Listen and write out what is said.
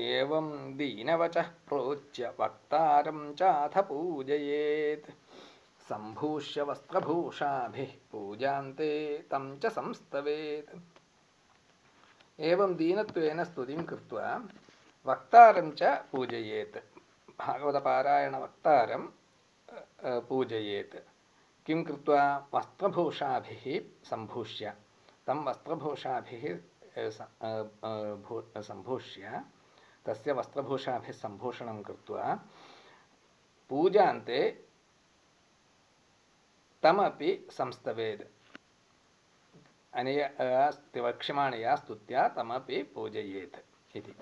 एवं दीनवचः प्रोच्य वक्तारं चाथ पूजयेत्। सम्भूष्य वस्त्रभूषाभिः पूजान्ते तं च संस्तवेत्। एवं दीनत्वेन स्तुतिं कृत्वा वक्तारं च पूजयेत्। भागवतपारायणवक्तारं पूजयेत्। किं कृत्वा वस्त्रभूषाभिः सम्भूष्य, तं वस्त्रभूषाभिः सम्भूष्य तस्य वस्त्रभूषाभिः सम्भूषणं कृत्वा पूजान्ते तमपि संस्तवेद्। अनया वक्ष्यमाणया स्तुत्या तमपि पूजयेत् इति।